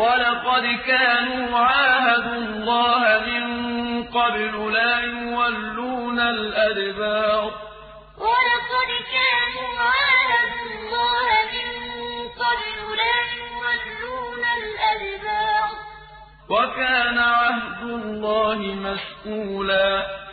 وَلَقَدْ كَانُوا عَاهَدُوا اللَّهَ مِن قَبْلُ لَا يُوَلُّونَ الْأَدْبَارَ. وَلَقَدْ كَانُوا عَاهَدُوا اللَّهَ مِن قَبْلُ لَا يُوَلُّونَ الْأَدْبَارَ. وَكَانَ عَهْدُ اللَّهِ مسؤولا. وَكَانَ